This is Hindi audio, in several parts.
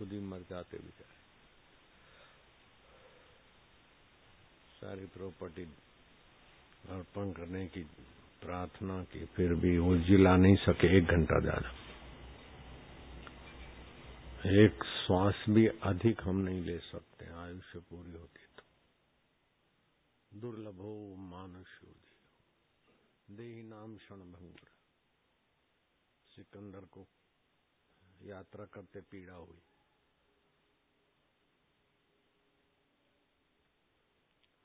खुद ही मर जाते बेचारे। सारी प्रॉपर्टी अर्पण करने की प्रार्थना की, फिर भी वो जिला नहीं सके एक घंटा ज़्यादा। एक श्वास भी अधिक हम नहीं ले सकते, आयुष्य पूरी होती तो। दुर्लभो मानुष्यो देही नाम क्षण भंगुर सिकंदर को यात्रा करते पीड़ा हुई।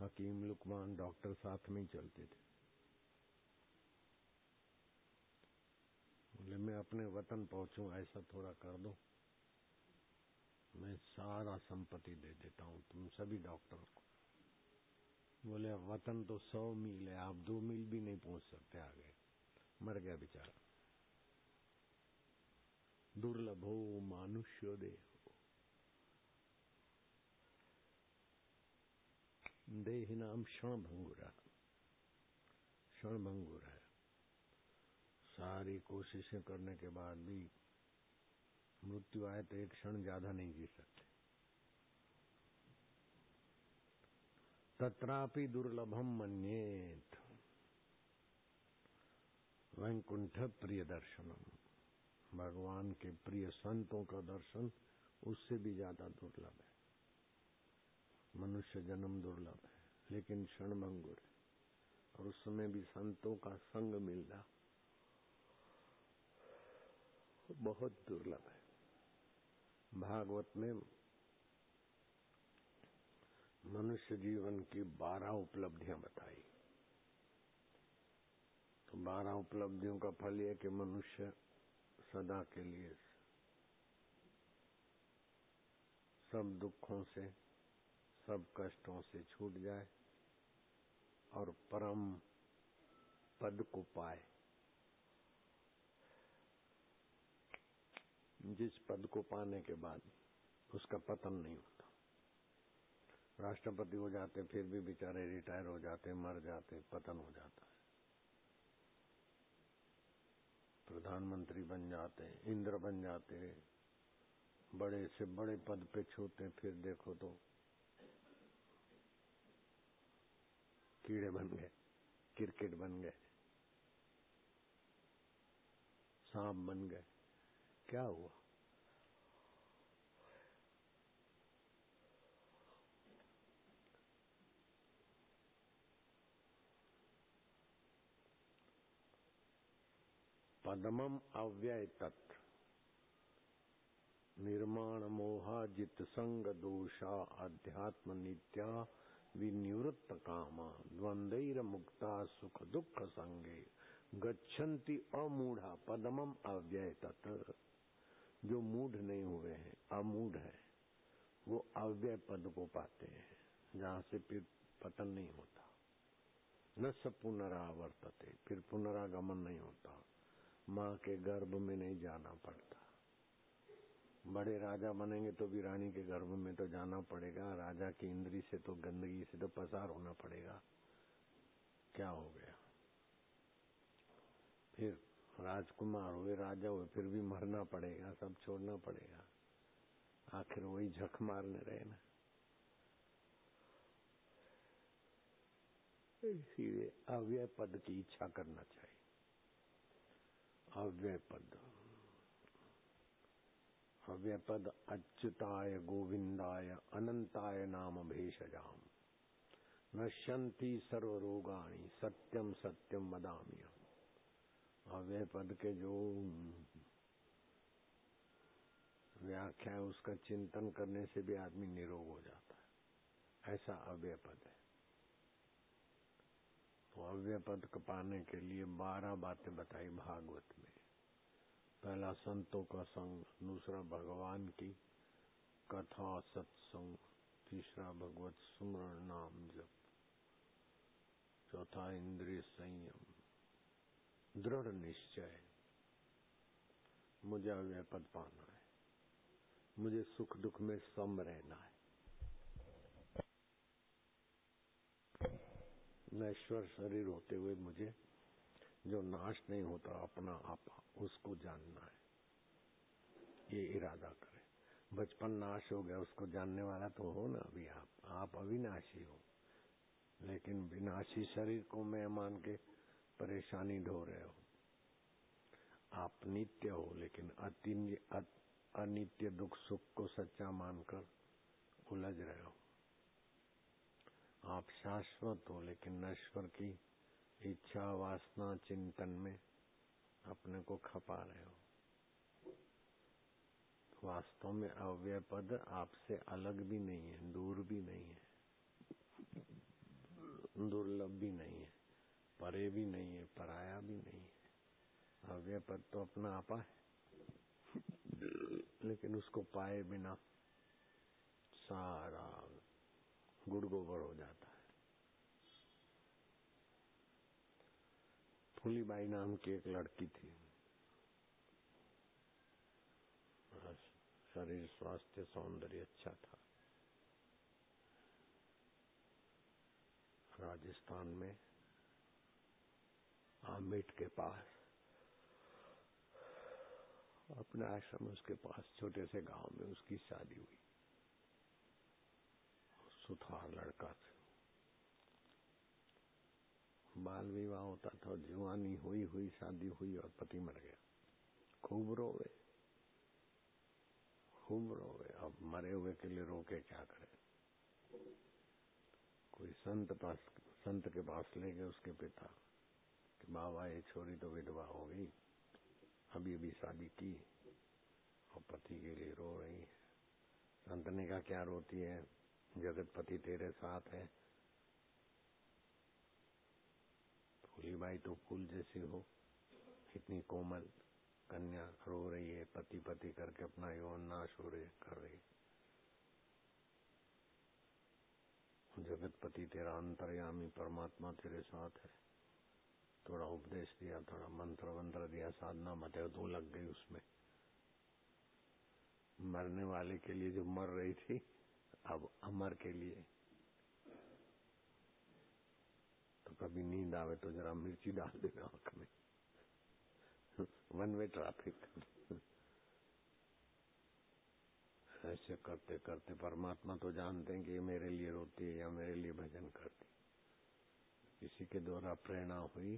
हकीम लुकमान डॉक्टर साथ में ही चलते थे। बोले, मैं अपने वतन पहुंचूं, ऐसा थोड़ा कर दो। मैं सारा संपत्ति दे देता हूँ तुम सभी डॉक्टर को। बोले, वतन तो सौ मील है, आप दो मील भी नहीं पहुँच सकते आगे। मर गया बेचारा। दुर्लभ हो मानुष्य दे देह नाम क्षण भंगुरा है। सारी कोशिशें करने के बाद भी मृत्यु आए तो एक क्षण ज़्यादा नहीं जी सकते। तत्रापि दुर्लभम मन्येत। वैकुंठ प्रिय दर्शनम। भगवान के प्रिय संतों का दर्शन उससे भी ज़्यादा दुर्लभ है। मनुष्य जन्म दुर्लभ है लेकिन क्षण भंगुर और उस समय भी संतों का संग मिलना बहुत दुर्लभ है। भागवत में मनुष्य जीवन की बारह उपलब्धियाँ बताई। तो बारह उपलब्धियों का फल यह कि मनुष्य सदा के लिए सब दुखों से सब कष्टों से छूट जाए और परम पद को पाए। जिस पद को पाने के बाद उसका पतन नहीं होता। राष्ट्रपति हो जाते, फिर भी बेचारे रिटायर हो जाते, मर जाते, पतन हो जाता है। प्रधानमंत्री बन जाते, इंद्र बन जाते, बड़े से बड़े पद पे छूते, फिर देखो तो कीड़े बन गए, क्रिकेट बन गए, सांप बन गए। क्या हुआ? पदमम अव्यय तत्व निर्माण मोहा जित संग दोषा, अध्यात्म नित्या विनिवृत्त कामा द्वंद्वर मुक्ता सुख दुख संगे गच्छन्ति अमूढ़ा पदमम अव्यय तत्। जो मूढ़ नहीं हुए हैं, अमूढ़ है, वो अव्यय पद को पाते हैं, जहाँ से फिर पतन नहीं होता। न स पुनरावर्तते, फिर पुनरागमन नहीं होता। माँ के गर्भ में नहीं जाना पड़ता। बड़े राजा बनेंगे तो भी रानी के गर्भ में तो जाना पड़ेगा। राजा की इंद्री से तो गंदगी से तो पसार होना पड़ेगा। क्या हो गया? फिर राजकुमार हुए, राजा हुए, फिर भी मरना पड़ेगा, सब छोड़ना पड़ेगा। आखिर वही झक मारने रहे ना। इसीलिए अव्यय पद की इच्छा करना चाहिए। अव्यय पद। अव्यय पद अच्युताय गोविंदाय अनंताय नाम भेषजाम। नश्यंती सर्वरोगाणी सत्यम सत्यम वदाम्य अव्यय पद के जो व्याख्या है, उसका चिंतन करने से भी आदमी निरोग हो जाता है। ऐसा अव्यय पद है। तो अव्यय पद पाने के लिए बारह बातें बताई भागवत में। पहला संतों का संग, दूसरा भगवान की कथा, सत्संग, तीसरा भगवत सुमरण नाम जप, चौथा इंद्रिय संयम, दृढ़ निश्चय। मुझे अव्यय पद पाना है। मुझे सुख दुख में सम रहना है। नश्वर शरीर होते हुए मुझे जो नाश नहीं होता, अपना आपा, उसको जानना है। ये इरादा करे। बचपन नाश हो गया, उसको जानने वाला तो हो ना अभी आप। आप अविनाशी हो। लेकिन विनाशी शरीर को मैं मान के परेशानी ढो रहे हो। आप नित्य हो, लेकिन अति अनित्य दुख सुख को सच्चा मानकर उलझ रहे हो। आप शाश्वत हो, लेकिन नश्वर की इच्छा वासना चिंतन में अपने को खपा रहे हो। वास्तव में अव्यय पद आपसे अलग भी नहीं है, दूर भी नहीं है, दुर्लभ भी नहीं है, परे भी नहीं है, पराया भी नहीं है। अव्यय पद तो अपना आपा है, लेकिन उसको पाए बिना सारा गुड़ गोबर हो जाता है। फूलीबाई नाम की एक लड़की थी। शरीर, स्वास्थ्य, सौंदर्य अच्छा था। राजस्थान में आमेट के पास, अपने आश्रम उसके पास, छोटे से गाँव में उसकी शादी हुई। सुथार लड़का था। बाल विवाह होता था, जवानी हुई हुई, शादी हुई और पति मर गया। खूब रोवे। खूब रोवे। अब मरे हुए के लिए रोके क्या करे? कोई संत पास, संत के पास ले गए उसके पिता कि बाबा, ये छोरी तो विधवा हो गई। अभी अभी शादी की और पति के लिए रो रही है। संत ने कहा, क्या रोती है? जगत पति तेरे साथ है। फूली बाई तो फूल जैसी हो। इतनी कोमल कन्या रो रही है पति पति करके अपना यौन नाश हो रही, कर रही। जगत पति तेरा अंतर्यामी, परमात्मा तेरे साथ है। थोड़ा उपदेश दिया, थोड़ा मंत्र वंत्र दिया, साधना बते तो लग गई उसमें। मरने वाले के लिए जो मर रही थी, अब अमर के लिए तो कभी नींद आवे तो जरा मिर्ची डाल देना आँख में। One way traffic. ऐसे करते करते परमात्मा तो जानते हैं कि ये मेरे लिए रोती है या मेरे लिए भजन करती किसी के द्वारा प्रेरणा हुई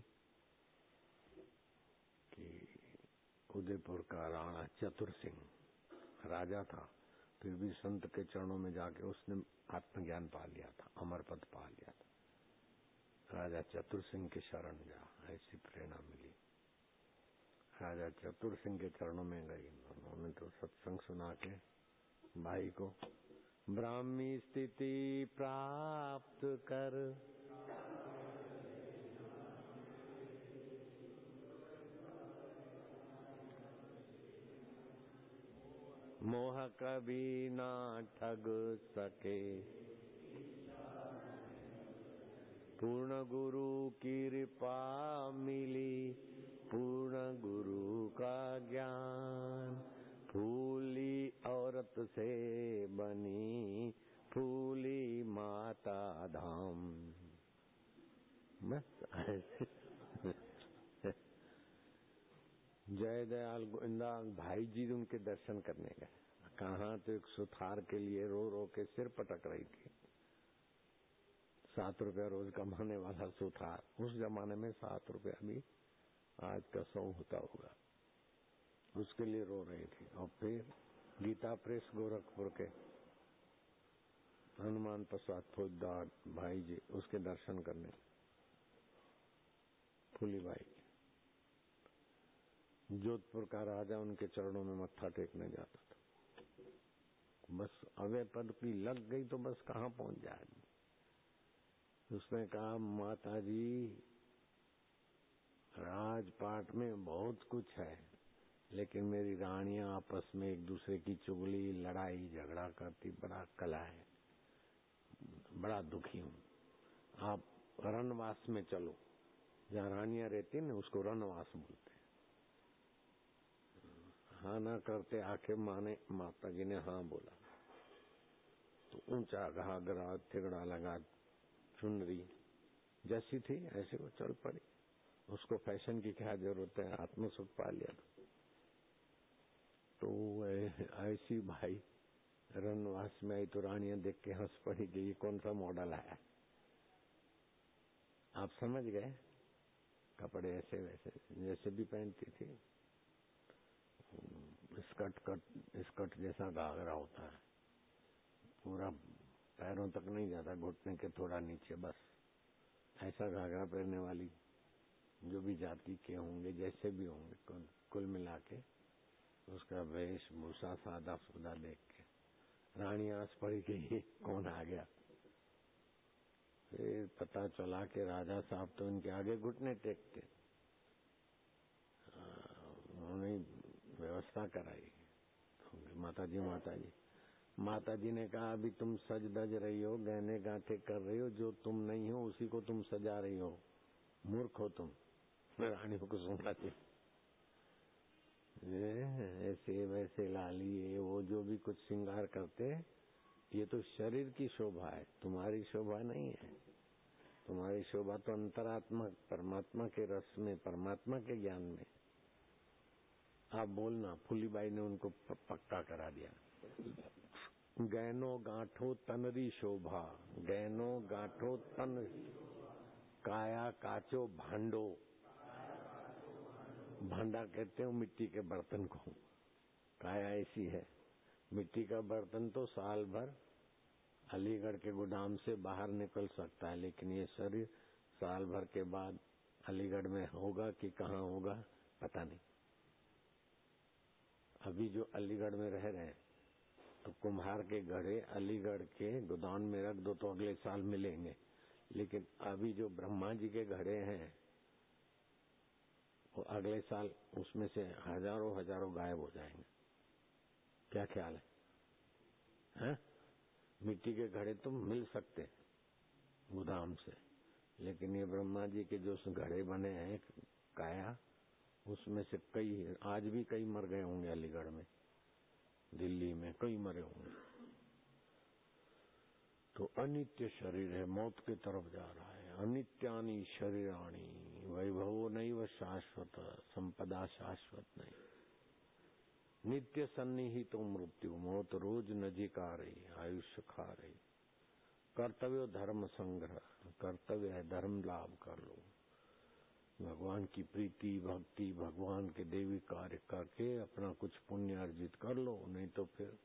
कि उदयपुर का राणा चतुर सिंह राजा था, फिर भी संत के चरणों में जाके उसने आत्मज्ञान पा लिया था अमर पद पा लिया था। राजा चतुर सिंह के शरण जा ऐसी प्रेरणा मिली। राजा चतुर सिंह के चरणों में गई। उन्होंने तो सत्संग सुना के भाई को, ब्राह्मी स्थिति प्राप्त कर। मोह कभी ना ठग सके। पूर्ण गुरु कृपा मिली, पूर्ण गुरु का ज्ञान। फूली औरत से बनी, फूली माता धाम। बस जय दयाल गोविंदा भाई जी उनके दर्शन करने गए। कहा तो एक सुथार के लिए रो रो के सिर पटक रही थी। सात रुपया रोज कमाने वाला सुथार उस जमाने में सात रुपया भी आज का सौ होता होगा। उसके लिए रो रही थी। और फिर गीता प्रेस गोरखपुर के हनुमान प्रसाद फौजदार भाई जी, उसके दर्शन करने। फूली भाई जोधपुर का राजा उनके चरणों में मत्था टेकने जाता था। बस अवय पद की लग गई तो बस कहाँ पहुँच जाएगी? उसने कहा माता जी राजपाट में बहुत कुछ है, लेकिन मेरी रानियाँ आपस में एक दूसरे की चुगली, लड़ाई, झगड़ा करती, बड़ा कला है, बड़ा दुखी हूँ। आप रनवास में चलो, जहाँ रानियाँ रहती ना उसको रनवास बोलते हाँ। ना करते आके माने माता जी ने हाँ बोला। तो ऊँचा घाघरा थिगड़ा लगा चुनरी जैसी थी, ऐसे वो चल पड़ी। उसको फ़ैशन की क्या ज़रूरत है? आत्म सुख पा लिया तो ऐसी भाई पास में आई तो रानियाँ देख के हंस पड़ी कि ये कौन सा मॉडल आया। आप समझ गए? कपड़े ऐसे वैसे, जैसे भी पहनती थी। स्कर्ट कट, स्कर्ट जैसा घाघरा होता है। पूरा पैरों तक नहीं जाता, घुटने के थोड़ा नीचे बस। ऐसा घाघरा पहनने वाली जो भी जाति के होंगे, जैसे भी होंगे, कुल मिला के उसका वेश, भूषा, सादा सुदा देख के। रानी आस पड़ी कि कौन आ गया? फिर पता चला के राजा साहब तो इनके आगे घुटने टेकते। उन्होंने व्यवस्था कराई। तो माता जी माता जी माता जी ने कहा, अभी तुम सज दज रही हो, गहने गांठे कर रही हो, जो तुम नहीं हो, उसी को तुम सजा रही हो। मूर्ख हो तुम। रानियों को चाहिए ऐसे, वैसे लालिए वो जो भी कुछ श्रृंगार करते ये तो शरीर की शोभा है, तुम्हारी शोभा नहीं है। तुम्हारी शोभा तो अंतरात्मा, परमात्मा के रस में, परमात्मा के ज्ञान में। आप बोलना, फूलीबाई ने उनको पक्का करा दिया। गैनो गांठो तनरी शोभा, गैनो गांठो तन काया काचो भांडो। भांडा कहते हो मिट्टी के बर्तन को। काया ऐसी है। मिट्टी का बर्तन तो साल भर अलीगढ़ के गोदाम से बाहर निकल सकता है, लेकिन ये शरीर साल भर के बाद अलीगढ़ में होगा कि कहाँ होगा, पता नहीं। अभी जो अलीगढ़ में रह रहे हैं कुम्हार के घड़े अलीगढ़ के गोदाम में रख दो तो अगले साल मिलेंगे। लेकिन अभी जो ब्रह्मा जी के घड़े हैं वो अगले साल उसमें से हज़ारों हज़ारों गायब हो जाएँगे। क्या ख्याल है, है? मिट्टी के घड़े तो मिल सकते गोदाम से। लेकिन ये ब्रह्मा जी के जो घड़े बने हैं काया उसमें से कई आज भी कई मर गए होंगे अलीगढ़ में। दिल्ली में कई मरे होंगे तो अनित्य शरीर है, मौत की तरफ़ जा रहा है। अनित्यानी शरीराणी, वैभव नहीं व शाश्वत, संपदा शाश्वत नहीं। नित्य सन्निहित तो मृत्यु, मौत रोज नजीक आ रही आयुष्य खा रही कर्तव्य धर्म संग्रह, कर्तव्य है धर्म लाभ कर लो। भगवान की प्रीति, भक्ति, भगवान के देवी कार्य करके अपना कुछ पुण्य अर्जित कर लो, नहीं तो फिर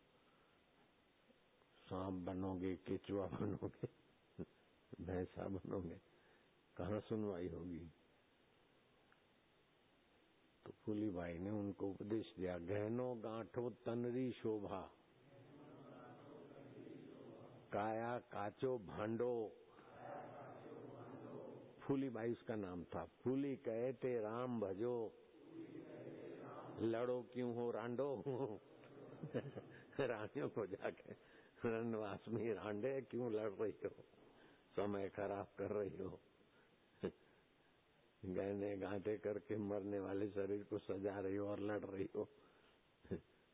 सांप बनोगे, केचुआ बनोगे, भैंसा बनोगे, कहाँ सुनवाई होगी? तो फूली भाई ने उनको उपदेश दिया, गहनो गांठो तनरी शोभा, काया काचो भांडो फूली बाई उसका नाम था। फूली कहते राम भजो। लड़ो क्यों हो रांडो? रानियों को जाके रनवास में रांडे क्यों लड़ रही हो? समय खराब कर रही हो। गहने गांठे करके मरने वाले शरीर को सजा रही हो और लड़ रही हो।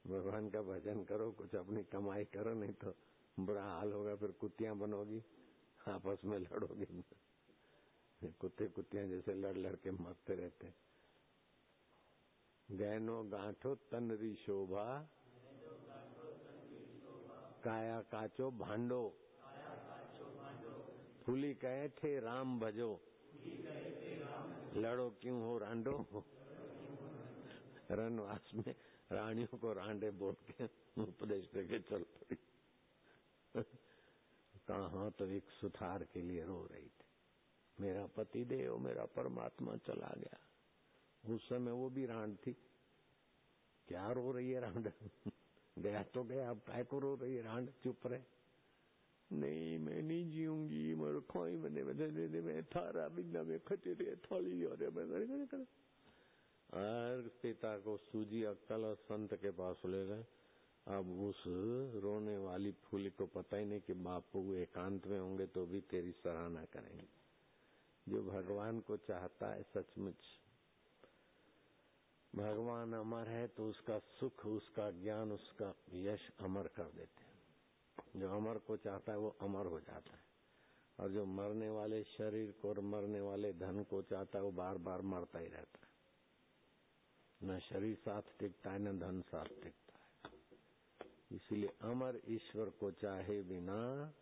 भगवान का भजन करो, कुछ अपनी कमाई करो, नहीं तो बुरा हाल होगा, फिर कुत्तियाँ बनोगी, आपस में लड़ोगी। कुत्ते कुत्तियाँ जैसे लड़ लड़ के मरते रहते गहनो गांठो तनरी शोभा, काया काचो भांडो, फूली कहे थे राम भजो, लड़ो क्यों हो रांडो? रनवास में रानियों को रांडे बोल के उपदेश देके चल पड़ी कहा तो एक सुथार के लिए रो रही थी। मेरा पति देव, मेरा परमात्मा चला गया। उस समय वो भी रांड थी। क्या रो रही है रांड? गया तो गया, अब काय को रो रही है रांड? चुप रहे। नहीं, मैं नहीं जीऊँगी, मेरे खोई बने बने मैं थारा बिना, में खचेरे थोड़ी और और पिता को सूजी अक्कल और संत के पास ले गए। अब उस रोने वाली फूली को पता ही नहीं कि बापू एकांत में होंगे तो भी तेरी सराहना करेंगे। जो भगवान को चाहता है सचमुच। भगवान अमर है तो उसका सुख, उसका ज्ञान, उसका यश अमर कर देते हैं। जो अमर को चाहता है वो अमर हो जाता है। और जो मरने वाले शरीर को और मरने वाले धन को चाहता है वो बार बार मरता ही रहता है। न शरीर साथ टिकता है, न धन साथ टिकता है। इसलिए अमर ईश्वर को चाहे बिना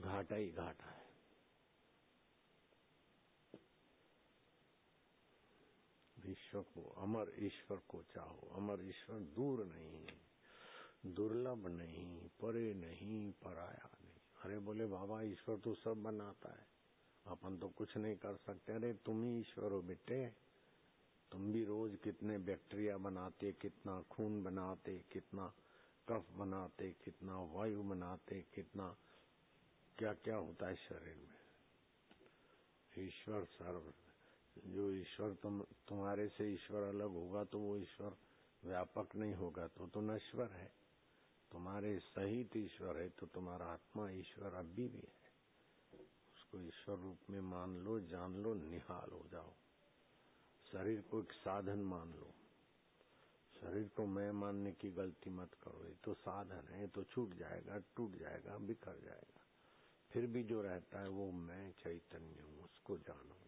घाटा ही घाटा है। ईश्वर को अमर ईश्वर को चाहो। अमर ईश्वर दूर नहीं, दुर्लभ नहीं, परे नहीं, पराया नहीं। अरे बोले, बाबा, ईश्वर तो सब बनाता है। अपन तो कुछ नहीं कर सकते। अरे तुम ही ईश्वर हो बेटे। तुम भी रोज कितने बैक्टीरिया बनाते, कितना खून बनाते, कितना कफ बनाते, कितना वायु बनाते, कितना क्या क्या होता है शरीर में। ईश्वर सर्व जो ईश्वर तुम, तुम्हारे से ईश्वर अलग होगा तो वो ईश्वर व्यापक नहीं होगा तो तो नश्वर है। तुम्हारे सहित ईश्वर है तो तुम्हारा आत्मा ईश्वर अभी भी है। उसको ईश्वर रूप में मान लो, जान लो, निहाल हो जाओ। शरीर को एक साधन मान लो। शरीर को मैं मानने की गलती मत करो, ये तो साधन है तो छूट जाएगा, टूट जाएगा, बिखर जाएगा। फिर भी जो रहता है वो मैं चैतन्य हूँ, उसको जानो।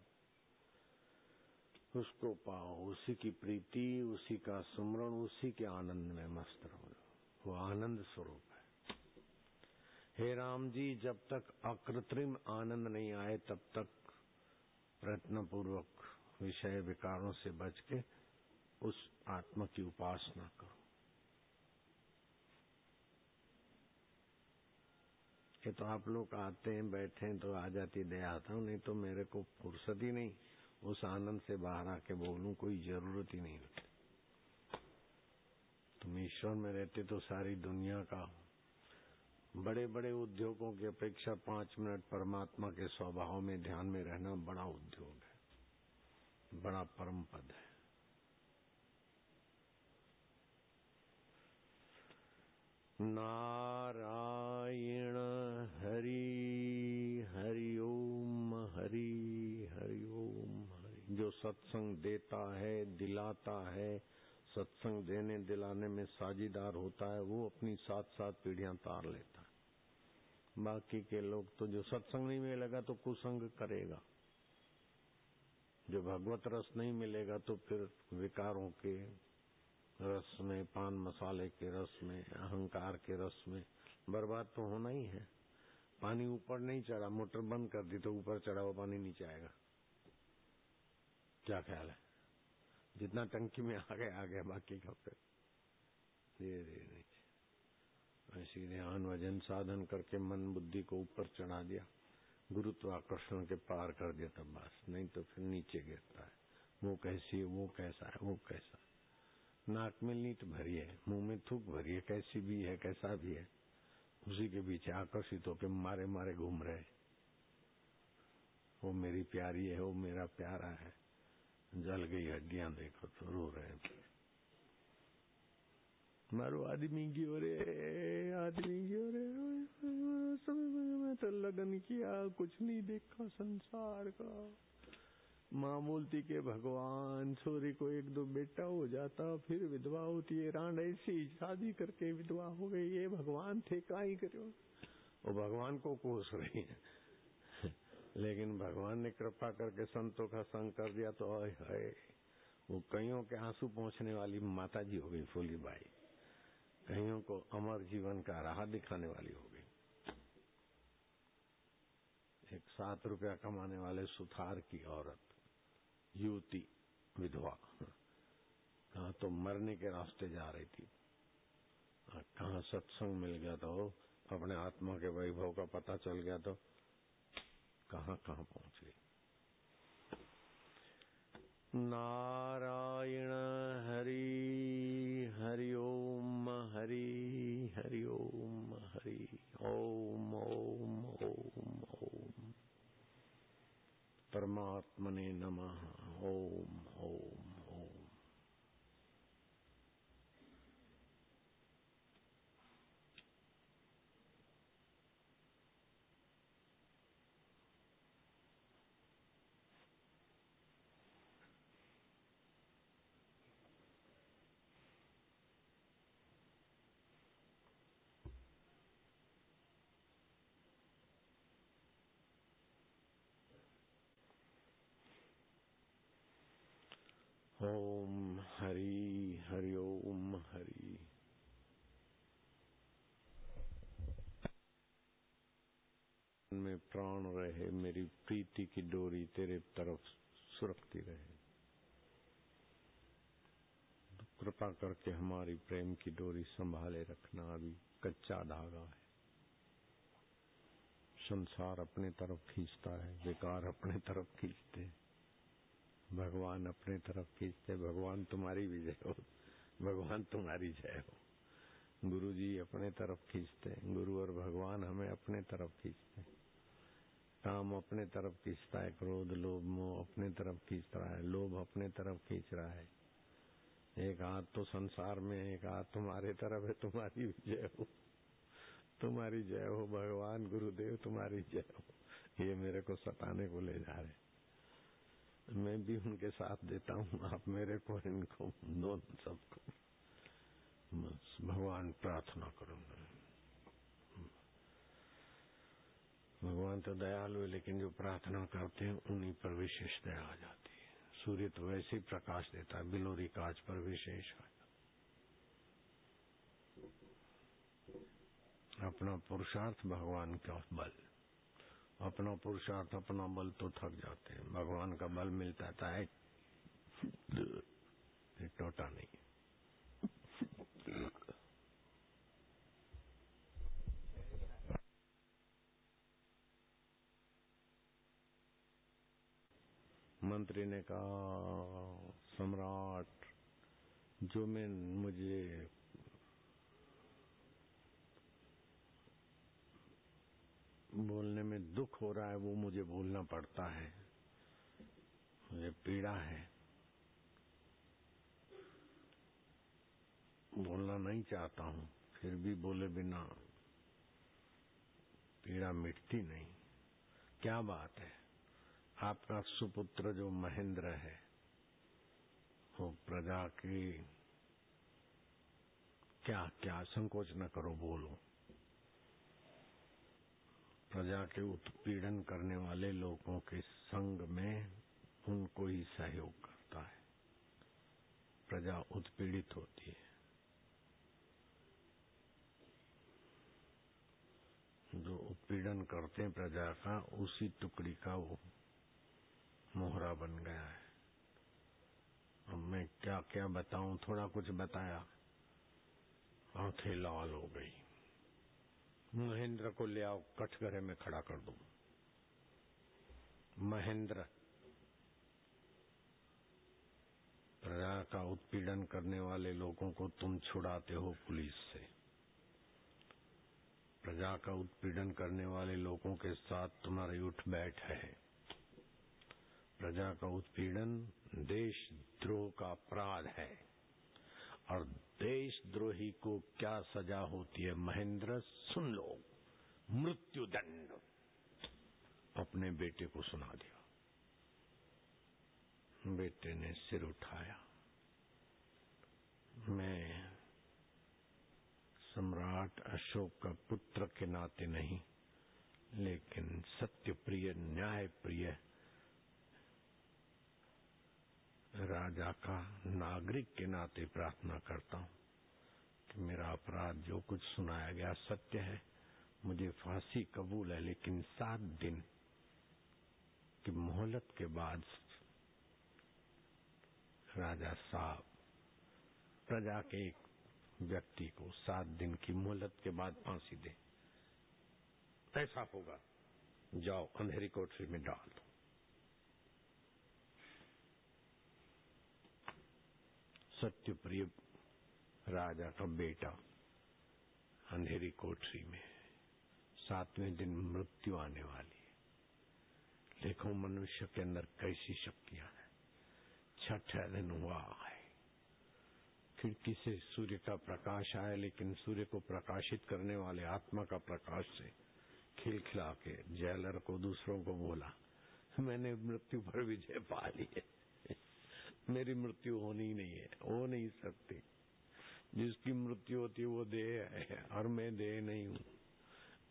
उसको पाओ उसी की प्रीति, उसी का सुमरण, उसी के आनंद में मस्त रहो। वो आनंद स्वरूप है। हे राम जी, जब तक अकृत्रिम आनंद नहीं आए, तब तक प्रयत्न पूर्वक विषय विकारों से बच के उस आत्मा की उपासना करो। ये तो आप लोग आते हैं, बैठे हैं तो आ जाती दया हूँ नहीं तो मेरे को फुर्सत ही नहीं। उस आनंद से बाहर आके बोलूँ, कोई ज़रूरत ही नहीं होती। तुम ईश्वर में रहते तो सारी दुनिया का बड़े बड़े उद्योगों की अपेक्षा पाँच मिनट परमात्मा के स्वभाव में ध्यान में रहना बड़ा उद्योग है। बड़ा परम पद है। नारायण हरि हरि ओम हरि हरि ओम हरि। जो सत्संग देता है, दिलाता है, सत्संग देने दिलाने में साझीदार होता है, वो अपनी सात सात पीढ़ियाँ तार लेता है। बाकी के लोग तो जो सत्संग नहीं मिलेगा तो कुसंग करेगा। जो भगवत रस नहीं मिलेगा तो फिर विकारों के रस में, पान मसाले के रस में, अहंकार के रस में बर्बाद तो होना ही है। पानी ऊपर नहीं चढ़ा, मोटर बंद कर दी तो ऊपर चढ़ा हुआ पानी नीचे आएगा। क्या ख्याल है? जितना टंकी में आ गया आ गया बाकी का फिर। धीरे धीरे ध्यान वज़न साधन करके मन बुद्धि को ऊपर चढ़ा दिया। गुरुत्वाकर्षण के पार कर दिया तब बस। नहीं तो फिर नीचे गिरता है। वो कैसी है? वो कैसा है? वो कैसा है? नाक में नीट भरी है, मुँह में थूक भरी है, कैसी भी है, कैसा भी है। उसी के पीछे आकर्षित होकर मारे मारे घूम रहे वो मेरी प्यारी है, वो मेरा प्यारा है। जल गई हड्डियाँ देखो तो रो रहे थे मारो आदमी गयो रे आदमी गयो रे मैं तो लगन किया, कुछ नहीं देखा संसार का। माँ बोलती के, भगवान, छोरी को एक दो बेटा हो जाता, फिर विधवा होती है रान ऐसी शादी करके विधवा हो गई, ये भगवान थे का ही करो। वो भगवान को कोस रही है। लेकिन भगवान ने कृपा करके संतों का संग कर दिया तो है वो कईयों के आँसू पहुँचने वाली माता जी हो गई फूली बाई कईयों को अमर जीवन का राह दिखाने वाली हो गई। एक सात रुपया कमाने वाले सुथार की औरत, युवती, विधवा, कहा तो मरने के रास्ते जा रही थी। कहा सत्संग मिल गया तो अपने आत्मा के वैभव का पता चल गया तो कहाँ कहाँ पहुँच? गई नारायण हरि हरि ओम हरि हरि ओम हरि, ओम ओम ओम ओम। परमात्मने नमः, ओम। ओम हरि हरिओम हरि। में प्राण रहे, मेरी प्रीति की डोरी तेरे तरफ़ सुरखती रहे। कृपा करके हमारी प्रेम की डोरी संभाले रखना, अभी कच्चा धागा है। संसार अपने तरफ़ खींचता है विकार अपने तरफ़ खींचते हैं। भगवान अपने तरफ़ खींचते, भगवान तुम्हारी विजय हो, भगवान तुम्हारी जय हो। गुरु जी अपने तरफ़ खींचते, गुरु और भगवान हमें अपने तरफ़ खींचते। काम अपने तरफ़ खींचता है, क्रोध, लोभ, मोह अपने तरफ़ खींच रहा है, लोभ अपने तरफ़ खींच रहा है। एक हाथ तो संसार में, एक हाथ तुम्हारे तरफ़ है, तुम्हारी विजय हो। तुम्हारी जय हो, भगवान, गुरुदेव, तुम्हारी जय हो। ये मेरे को सताने को ले जा रहे मैं भी उनके साथ देता हूँ। आप मेरे को, इनको, दोनों सबको। बस, भगवान प्रार्थना करो भगवान तो दयालु है, लेकिन जो प्रार्थना करते हैं, उन्हीं पर विशेष दया आ जाती है। सूर्य तो वैसे ही प्रकाश देता है बिलोरी काज पर विशेष आ जाता अपना पुरुषार्थ भगवान का बल। अपना पुरुषार्थ, अपना बल तो थक जाते हैं। भगवान का बल मिलता था है टोटा नहीं मंत्री ने कहा, सम्राट, जो मैं मुझे बोलने में दुख हो रहा है, वो मुझे भूलना पड़ता है। मुझे पीड़ा है। बोलना नहीं चाहता हूँ, फिर भी बोले बिना पीड़ा मिटती नहीं। क्या बात है? आपका सुपुत्र जो महेंद्र है, वो प्रजा की क्या क्या संकोच न करो, बोलो। प्रजा के उत्पीड़न करने वाले लोगों के संग में उनको ही सहयोग करता है। प्रजा उत्पीड़ित होती है। जो उत्पीड़न करते हैं प्रजा का, उसी टुकड़ी का वो मोहरा बन गया है। अब मैं क्या क्या बताऊँ? थोड़ा कुछ बताया। आँखें लाल हो गई। महेंद्र को ले आओ, कठघरे में खड़ा कर दो। महेंद्र, प्रजा का उत्पीड़न करने वाले लोगों को तुम छुड़ाते हो पुलिस से। प्रजा का उत्पीड़न करने वाले लोगों के साथ तुम्हारी उठ बैठ है। प्रजा का उत्पीड़न देशद्रोह का अपराध है। और देशद्रोही को क्या सजा होती है महेंद्र? सुन लो। मृत्यु दंड अपने बेटे को सुना दिया। बेटे ने सिर उठाया। मैं सम्राट अशोक का पुत्र के नाते नहीं, लेकिन सत्य प्रिय न्याय प्रिय राजा का नागरिक के नाते प्रार्थना करता हूँ कि मेरा अपराध जो कुछ सुनाया गया सत्य है, मुझे फांसी कबूल है, लेकिन सात दिन की मोहलत के बाद राजा साहब, प्रजा के एक व्यक्ति को सात दिन की मोहलत के बाद फांसी दे। ऐसा होगा। जाओ, अंधेरी कोठरी में डाल दो। सत्य प्रिय राजा का बेटा अंधेरी कोठरी में सातवें दिन मृत्यु आने वाली है। देखो मनुष्य के अंदर कैसी शक्तियाँ हैं। छठा दिन हुआ है। खिड़की से सूर्य का प्रकाश आया, लेकिन सूर्य को प्रकाशित करने वाले आत्मा का प्रकाश से खिलखिला के जेलर को दूसरों को बोला, मैंने मृत्यु पर विजय पा ली है। मेरी मृत्यु होनी नहीं है, हो नहीं सकती। जिसकी मृत्यु होती है, वो देह है, और मैं देह नहीं हूँ।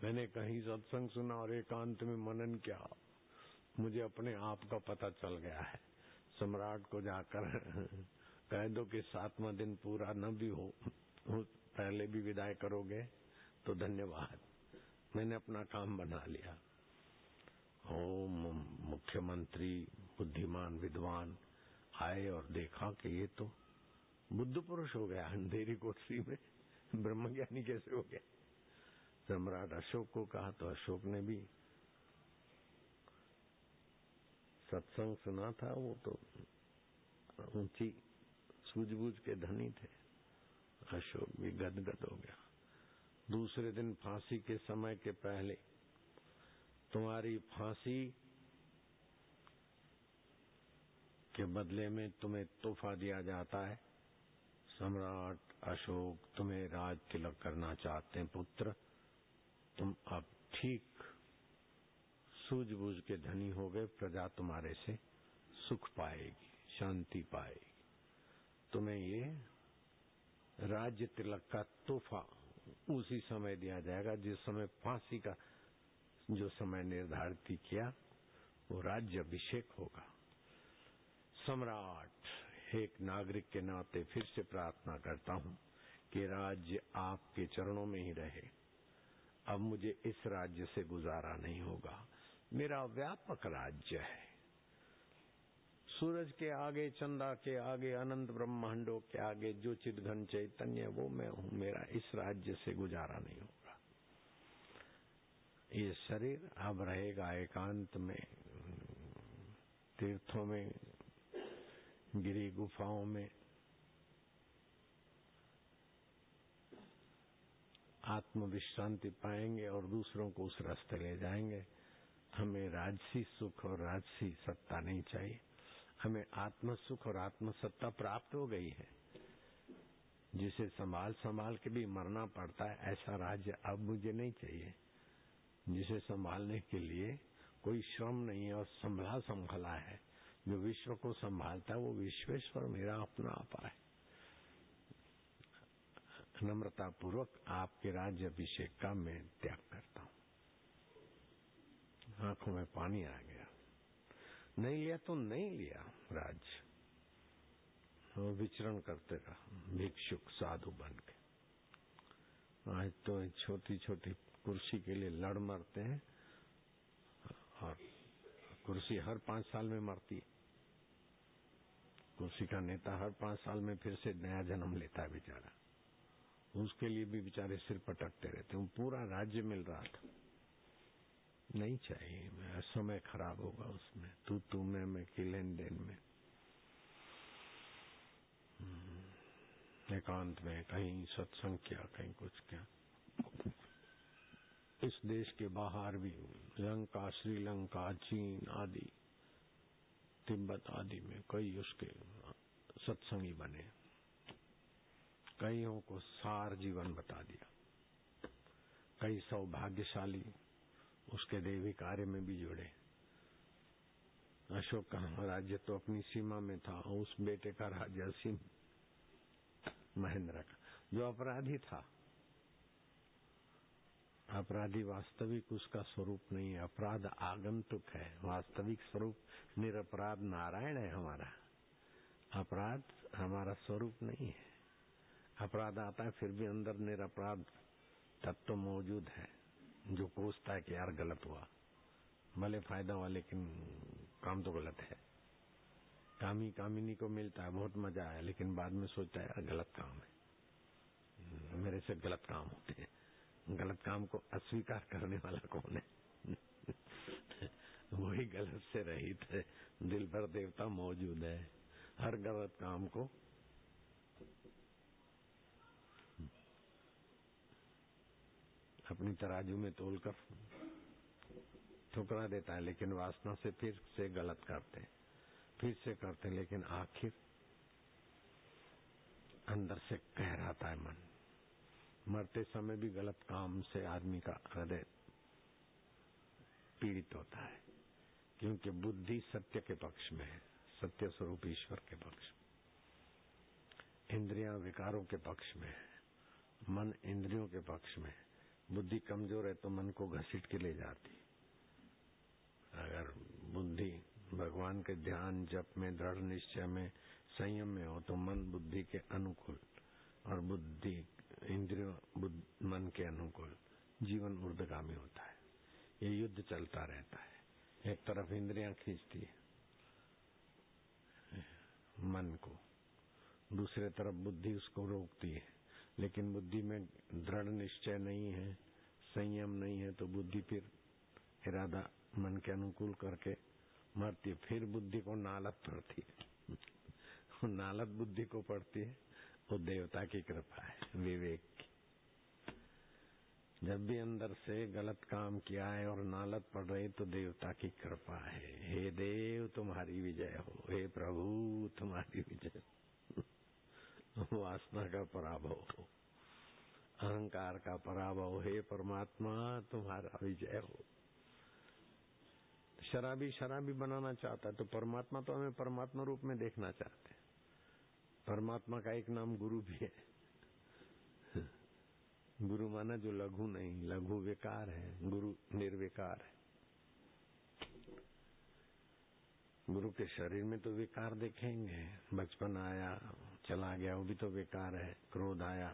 मैंने कहीं सत्संग सुना और एकांत में मनन किया, मुझे अपने आप का पता चल गया है। सम्राट को जाकर कह दो कि सातवां दिन पूरा न भी हो पहले भी विदाई करोगे तो धन्यवाद। मैंने अपना काम बना लिया। ओम मुख्यमंत्री, बुद्धिमान, विद्वान आए और देखा कि ये तो बुद्ध पुरुष हो गया, अंधेरी कोठरी में, ब्रह्मज्ञानी कैसे हो गया। सम्राट अशोक को कहा तो अशोक ने भी सत्संग सुना था, वो तो ऊँची सूझबूझ के धनी थे। अशोक भी गदगद हो गया। दूसरे दिन फांसी के समय के पहले तुम्हारी फांसी के बदले में तुम्हें तोहफा दिया जाता है। सम्राट अशोक तुम्हें राज तिलक करना चाहते हैं, पुत्र। तुम अब ठीक सूझबूझ के धनी हो गए, प्रजा तुम्हारे से सुख पाएगी, शांति पाएगी। तुम्हें ये राज्य तिलक का तोहफा उसी समय दिया जाएगा, जिस समय फांसी का जो समय निर्धारित किया, वो राज्य अभिषेक होगा। सम्राट, एक नागरिक के नाते फिर से प्रार्थना करता हूँ कि राज्य आपके चरणों में ही रहे। अब मुझे इस राज्य से गुजारा नहीं होगा। मेरा व्यापक राज्य है। सूरज के आगे, चंदा के आगे, अनंत ब्रह्मांडों के आगे, जो चिदघन चैतन्य वो मैं हूँ। मेरा इस राज्य से गुजारा नहीं होगा। ये शरीर अब रहेगा एकांत में, तीर्थों में गिरी गुफाओं में। आत्म विश्रांति पाएँगे और दूसरों को उस रास्ते ले जाएँगे। हमें राजसी सुख और राजसी सत्ता नहीं चाहिए। हमें आत्म सुख और आत्म सत्ता प्राप्त हो गई है। जिसे संभाल संभाल के भी मरना पड़ता है, ऐसा राज्य अब मुझे नहीं चाहिए। जिसे संभालने के लिए कोई श्रम नहीं है और संभला संभला है। जो विश्व को संभालता है, वो विश्वेश्वर मेरा अपना आपा है। नम्रता पूर्वक आपके राज्य अभिषेक का मैं त्याग करता हूँ। आँखों में पानी आ गया। नहीं लिया तो नहीं लिया राज। वो विचरण करते रहा, भिक्षुक साधु बन के। आज तो छोटी छोटी कुर्सी के लिए लड़ मरते हैं और कुर्सी हर पाँच साल में मरती है। कुर्सी का नेता हर पाँच साल में फिर से नया जन्म लेता है बेचारा। उसके लिए भी बेचारे सिर पटकते रहते हैं। पूरा राज्य मिल रहा था। नहीं चाहिए समय खराब होगा उसमें। तू तू, में में की लेन देन में एकांत में कहीं सत्संग किया, कहीं कुछ किया। इस देश के बाहर भी लंका, श्रीलंका, चीन आदि। तिब्बत आदि में कई उसके सत्संगी बने। कईयों को सार जीवन बता दिया। कई सौभाग्यशाली उसके देवी कार्य में भी जुड़े। अशोक का राज्य तो अपनी सीमा में था उस बेटे का राज्य असीम महेंद्र का, जो अपराधी था। अपराधी वास्तविक उसका स्वरूप नहीं है, अपराध आगंतुक है। वास्तविक स्वरूप निरपराध नारायण है हमारा। अपराध हमारा स्वरूप नहीं है। अपराध आता है, फिर भी अंदर निरपराध तत्व तो मौजूद है, जो कोसता है कि यार गलत हुआ। भले फ़ायदा हुआ, लेकिन काम तो गलत है। कामी कामिनी को मिलता है, बहुत मज़ा आया, लेकिन बाद में सोचता है, यार गलत काम है। मेरे से गलत काम होते हैं। गलत काम को अस्वीकार करने वाला कौन है? वही गलत से रहित है। दिल भर देवता मौजूद है। हर गलत काम को। अपनी तराजू में तोलकर ठुकरा देता है, लेकिन वासना से फिर से गलत करते हैं। फिर से करते हैं, लेकिन आखिर अंदर से कह रहता है मन। मरते समय भी गलत काम से आदमी का हृदय पीड़ित होता है, क्योंकि बुद्धि सत्य के पक्ष में है, सत्य स्वरूप ईश्वर के पक्ष में। इंद्रियाँ विकारों के पक्ष में है, मन इंद्रियों के पक्ष में बुद्धि कमज़ोर है तो मन को घसीट के ले जाती अगर बुद्धि भगवान के ध्यान, जप में, दृढ़ निश्चय में संयम में हो तो मन बुद्धि के अनुकूल और बुद्धि इंद्रिय मन के अनुकूल जीवन ऊर्धगामी होता है। ये युद्ध चलता रहता है। एक तरफ़ इंद्रियाँ खींचती है, मन को। दूसरे तरफ़ बुद्धि उसको रोकती है। लेकिन बुद्धि में दृढ़ निश्चय नहीं है, संयम नहीं है तो बुद्धि फिर इरादा मन के अनुकूल करके मरती है। फिर बुद्धि को नालत पड़ती है। नालत बुद्धि को पड़ती है। वो देवता की कृपा है, विवेक की। जब भी अंदर से गलत काम किया है और नालत पड़ रही तो देवता की कृपा है। हे देव, तुम्हारी विजय हो। हे प्रभु, तुम्हारी विजय वासना का पराभव हो। अहंकार का पराभव हे परमात्मा, तुम्हारा विजय हो। शराबी शराबी बनाना चाहता है तो परमात्मा तो हमें परमात्मा रूप में देखना चाहता हैं। परमात्मा का एक नाम गुरु भी है। गुरु माना जो लघु नहीं, लघु विकार है, गुरु निर्विकार है। गुरु के शरीर में तो विकार देखेंगे, बचपन आया, चला गया, वो भी तो विकार है, क्रोध आया,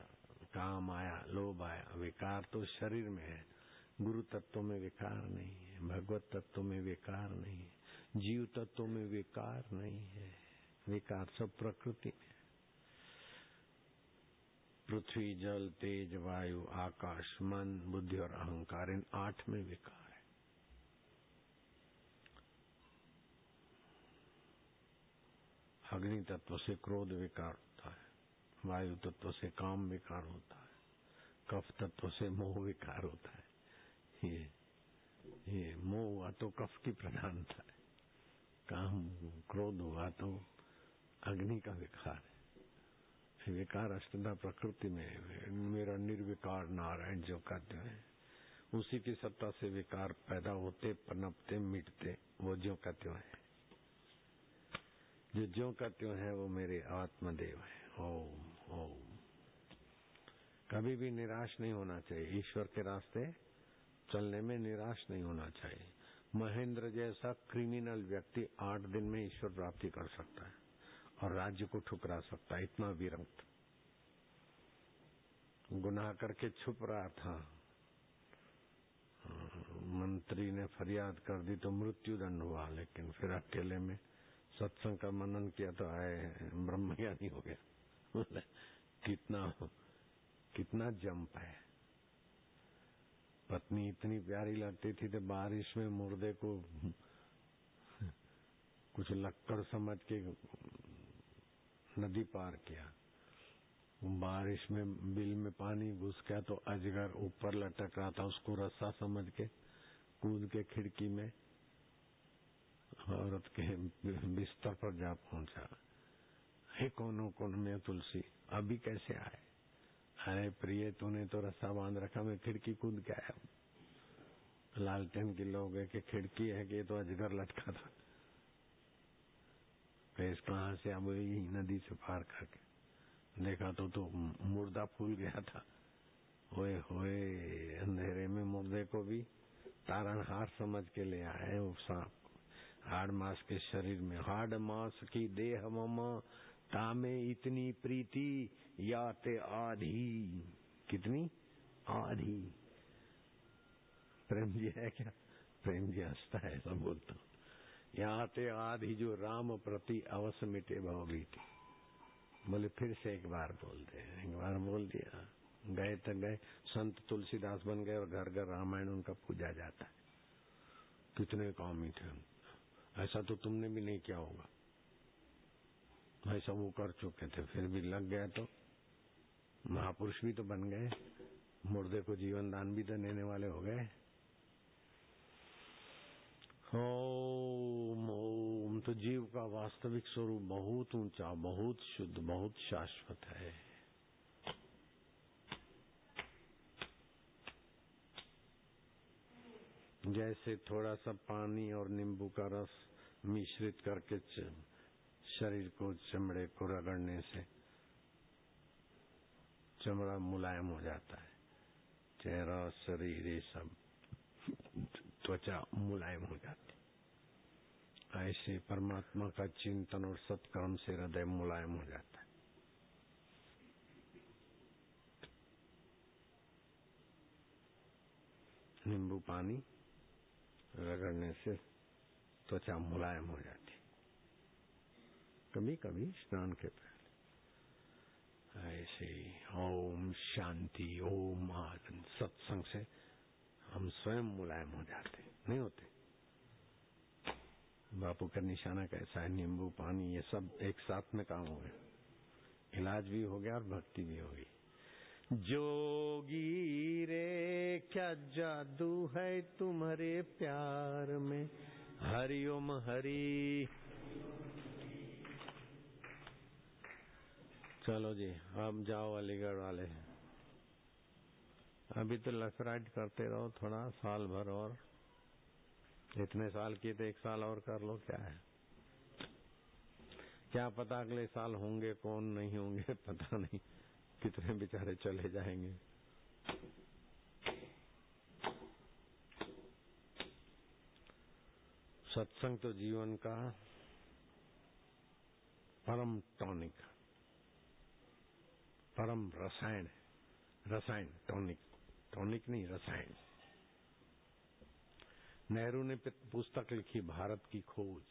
काम आया, लोभ आया, विकार तो शरीर में है। गुरु तत्व में विकार नहीं है, भगवत तत्व में विकार नहीं है, जीव तत्व में विकार नहीं है, विकार सब प्रकृति में पृथ्वी, जल, तेज, वायु, आकाश, मन, बुद्धि और अहंकार, इन आठ में विकार है। अग्नि तत्व से क्रोध विकार होता है, वायु तत्व से काम विकार होता है, कफ तत्व से मोह विकार होता है। ये ये मोह हुआ तो कफ की प्रधानता है। काम, क्रोध हुआ तो अग्नि का विकार है। विकार अष्टदा प्रकृति में, मेरा निर्विकार नारायण जो कहते हैं, उसी की सत्ता से विकार पैदा होते, पनपते, मिटते, वो जो कहते हैं। जो जो का त्यों है, वो मेरे आत्मदेव है। ओम ओम। कभी भी निराश नहीं होना चाहिए। ईश्वर के रास्ते चलने में निराश नहीं होना चाहिए। महेंद्र जैसा क्रिमिनल व्यक्ति आठ दिन में ईश्वर प्राप्ति कर सकता है। और राज्य को ठुकरा सकता, इतना विरक्त। गुनाह करके छुप रहा था। मंत्री ने फरियाद कर दी तो मृत्यु दंड हुआ, लेकिन फिर अकेले में सत्संग का मनन किया तो आए ब्रह्म ज्ञानी हो गया। कितना कितना जंप है। पत्नी इतनी प्यारी लगती थी तो बारिश में मुर्दे को कुछ लक्कड़ समझ के नदी पार किया। बारिश में, बिल में पानी घुस गया तो अजगर ऊपर लटक रहा था, उसको रस्सा समझ के, कूद के खिड़की में, औरत के बिस्तर पर जा पहुँचा। हे कोनो, कौन में तुलसी, अभी कैसे आए? अरे प्रिय, तूने तो रस्सा बाँध रखा, मैं खिड़की कूद के आया लालटेन की लोग है कि खिड़की है कि तो अजगर लटका था। कैस कहाँ से अब यही नदी से पार करके। देखा तो तो मुर्दा फूल गया था। होए होए, अंधेरे में मुर्दे को भी तारणहार समझ के ले आए वो सांप हाड़ मास के शरीर में, हाड़ मास की देह मम, तामे इतनी प्रीति या ते आधी। कितनी? आधी। प्रेम जी है क्या? प्रेम जी हंसता है सब बोलता हूँ। यहाँ ते आधी जो राम प्रति अवश्य मिटे भवभीति बोले, फिर से एक बार बोल दे एक बार बोल दिया। गए तो गए। संत तुलसीदास बन गए और घर घर रामायण उनका पूजा जाता है। कितने कामी थे ऐसा तो तुमने भी नहीं किया होगा। ऐसा वो कर चुके थे। फिर भी लग गया तो। महापुरुष भी तो बन गए। मुर्दे को जीवन दान भी तो देने वाले हो गए। ओम ओम। तो जीव का वास्तविक स्वरूप बहुत ऊँचा, बहुत शुद्ध, बहुत शाश्वत है। जैसे थोड़ा सा पानी और नींबू का रस मिश्रित करके शरीर को चमड़े को रगड़ने से चमड़ा मुलायम हो जाता है। चेहरा, शरीर, ये सब। त्वचा मुलायम हो जाती। ऐसे परमात्मा का चिंतन और सत्कर्म से हृदय मुलायम हो जाता है। नींबू पानी रगड़ने से त्वचा मुलायम हो जाती। कभी कभी स्नान के पहले। ऐसे ओम शांति, ओम आनंद, सत्संग से हम स्वयं मुलायम हो जाते नहीं होते। बापू का निशाना कैसा है? नींबू, पानी, ये सब एक साथ में काम हो गया। इलाज भी हो गया और भक्ति भी होगी जोगी रे, क्या जादू है तुम्हारे प्यार में? हरिओम हरि। चलो जी अब जाओ अलीगढ़ वाले। अभी तो लेफ़्ट राइट करते रहो थोड़ा, साल भर और। इतने साल किए तो एक साल और कर लो, क्या है? क्या पता अगले साल होंगे, कौन नहीं होंगे, पता नहीं कितने बेचारे चले जाएँगे। सत्संग तो जीवन का परम टॉनिक, परम रसायन रसायन, टॉनिक। टॉनिक नहीं, रसायन। नेहरू ने पुस्तक लिखी, भारत की खोज।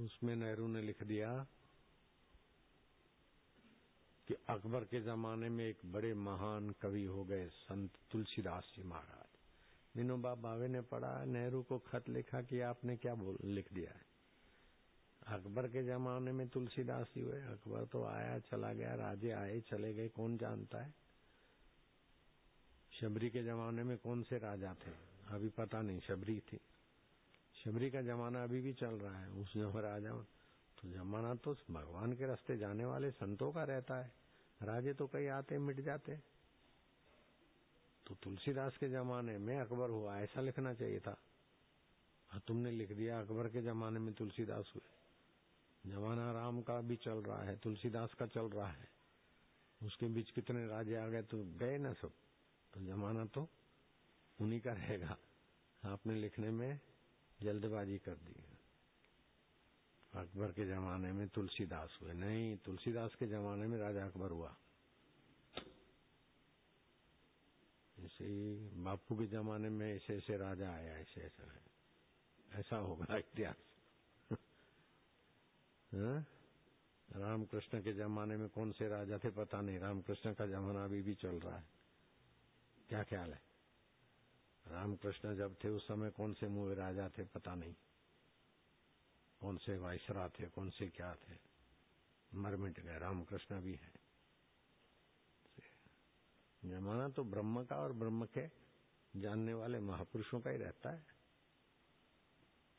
उसमें नेहरू ने लिख दिया कि अकबर के जमाने में एक बड़े महान कवि हो गए संत तुलसीदास जी महाराज। विनोबा भावे ने पढ़ा, नेहरू को खत लिखा कि आपने क्या बोल, लिख दिया है। अकबर के जमाने में तुलसीदास जी हुए। अकबर तो आया, चला गया, राजे आए, चले गए, कौन जानता है? शबरी के जमाने में कौन से राजा थे? अभी पता नहीं, शबरी थी। शबरी का जमाना अभी भी चल रहा है। उस जमा राजा तो जमाना तो भगवान के रास्ते जाने वाले संतों का रहता है। राजे तो कई आते मिट जाते। तो तुलसीदास के जमाने में अकबर हुआ, ऐसा लिखना चाहिए था। हाँ तुमने लिख दिया, अकबर के जमाने में तुलसीदास हुए। जमाना राम का भी चल रहा है, तुलसीदास का चल रहा है। उसके बीच कितने राजे आ गए तो गए ना सब। तो जमाना तो उन्हीं का रहेगा। आपने लिखने में जल्दबाजी कर दी अकबर के जमाने में तुलसीदास हुए। नहीं, तुलसीदास के जमाने में राजा अकबर हुआ। ऐसे ही बापू के जमाने में ऐसे ऐसे राजा आया, ऐसे ऐसा है। ऐसा होगा इतिहास। हाँ? रामकृष्ण के जमाने में कौन से राजा थे पता नहीं। रामकृष्ण का जमाना अभी भी चल रहा है। क्या ख्याल है? रामकृष्ण जब थे, उस समय कौन से मुँह राजा थे पता नहीं। कौन से वायसरा थे, कौन से क्या थे। मर मिट गए, रामकृष्ण भी है। जमाना तो ब्रह्म का और ब्रह्म के जानने वाले महापुरुषों का ही रहता है।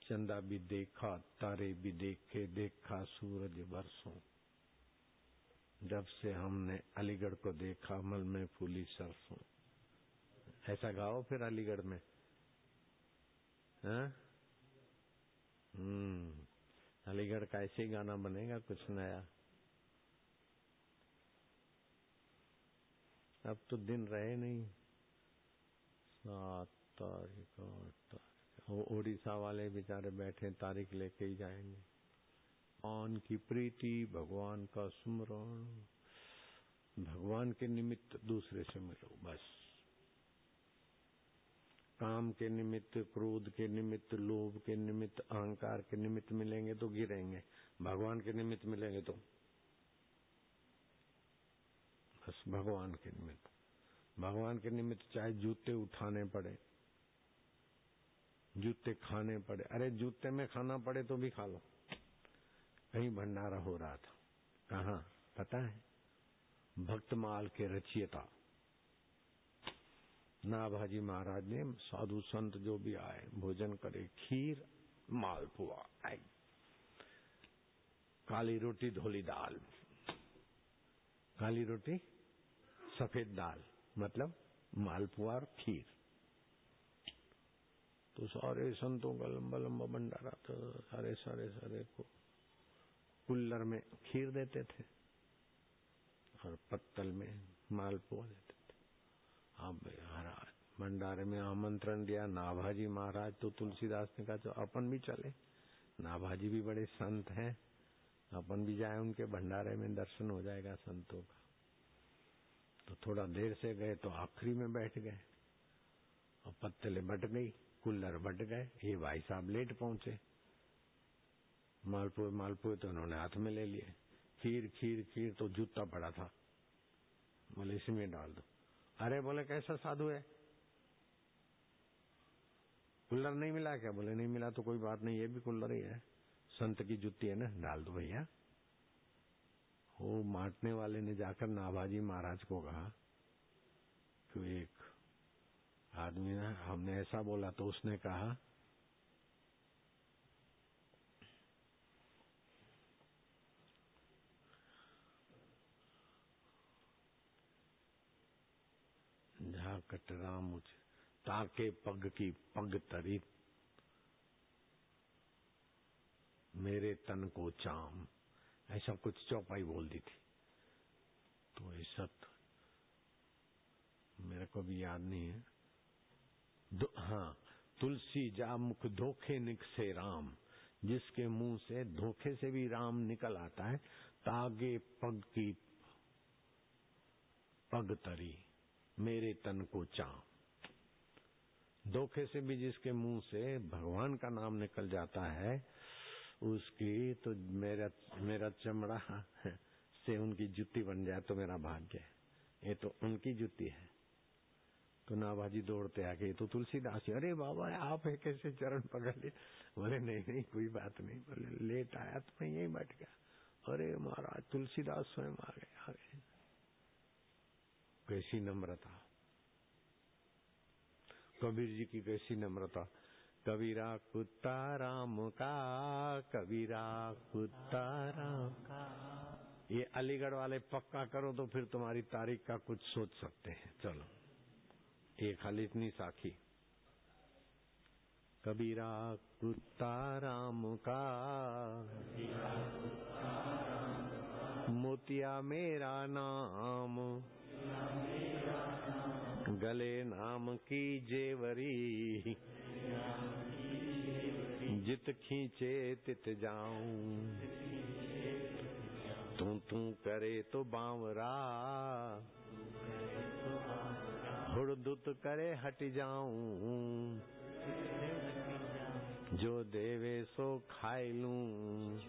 चंदा भी देखा, तारे भी देखे, देखा सूरज बरसों। जब से हमने अलीगढ़ को देखा, मल में फूली सरसों। ऐसा गाओ फिर अलीगढ़ में। हाँ? हम्म अलीगढ़ का ऐसे ही गाना बनेगा, कुछ नया। अब तो दिन रहे नहीं। सात तारीख, आठ तारीख। ओडिशा वाले बेचारे बैठे तारीख लेके ही जाएँगे। भगवान की प्रीति, भगवान का सुमरण। भगवान के निमित्त दूसरे से मिलो, बस। काम के निमित्त, क्रोध के निमित्त, लोभ के निमित्त, अहंकार के निमित्त मिलेंगे तो गिरेंगे। भगवान के निमित्त मिलेंगे तो? बस भगवान के निमित्त। भगवान के निमित्त चाहे जूते उठाने पड़े, जूते खाने पड़े। अरे जूते में खाना पड़े तो भी खा लो। कहीं भंडारा हो रहा था। कहा? पता है? भक्तमाल के रचियता। नाभाजी महाराज ने साधु संत जो भी आए, भोजन करे, खीर मालपुआ आई काली रोटी, धोली दाल। काली रोटी, सफ़ेद दाल मतलब मालपुआ और खीर। तो सारे संतों का लंबा लंबा भंडारा था, सारे सारे सारे को कुल्लर में खीर देते थे और पत्तल में मालपुआ देते हाँ महाराज भंडारे में आमंत्रण दिया, नाभाजी महाराज तो तुलसीदास ने कहा तो अपन भी चले। नाभाजी भी बड़े संत हैं। अपन भी जाए, उनके भंडारे में दर्शन हो जाएगा संतों का। तो थोड़ा देर से गए तो आखिरी में बैठ गए। और पत्तले बट गई कुल्लर बट गए, ये भाई साहब लेट पहुँचे। मालपुए मालपुए तो उन्होंने हाथ में ले लिए। खीर खीर खीर तो जूता पड़ा था। बोले, इसमें डाल दो। अरे बोले, कैसा साधु है? कुल्लर नहीं मिला क्या? बोले, नहीं मिला तो कोई बात नहीं, ये भी कुल्लर ही है। संत की जुत्ती है ना? डाल दो भैया। वो मारने वाले ने जाकर नाभाजी महाराज को कहा कि एक आदमी ना, हमने ऐसा बोला तो उसने कहा झा कटरा मुझ, ताके पग की पग तरी। मेरे तन को चाम, ऐसा कुछ चौपाई बोल दी थी। तो तो मेरे को भी याद नहीं है। हाँ तुलसी जा मुख धोखे निक से राम, जिसके मुँह से धोखे से भी राम निकल आता है, तागे पग की पग तरी। मेरे तन को चाम धोखे से भी जिसके मुँह से भगवान का नाम निकल जाता है, उसकी तो मेरा मेरा चमड़ा से उनकी जुत्ती बन जाए तो मेरा भाग्य है। ये तो उनकी जुत्ती है। तो नाभाजी दौड़ते आके ये तो तुलसीदास अरे बाबा, आप है कैसे चरण पकड़ ले बोले, नहीं नहीं, कोई बात नहीं। बोले, लेट आया तो मैं यही बैठ गया। अरे महाराज, तुलसीदास स्वयं आ गए आ गए। कैसी नम्रता। कबीर जी की कैसी नम्रता। कबीरा कुत्ता राम का, कबीरा कुत्ता राम का। ये अलीगढ़ वाले पक्का करो तो फिर तुम्हारी तारीख का कुछ सोच सकते हैं। चलो। ये खाली इतनी साखी। कबीरा कुत्ता राम का, मोतिया मेरा नाम। गले नाम की जेवरी, जित खींचे तित जाऊँ। तू तू करे तो बावरा, हुड़दुत करे हट जाऊँ। जो देवे सो खाई लूँ,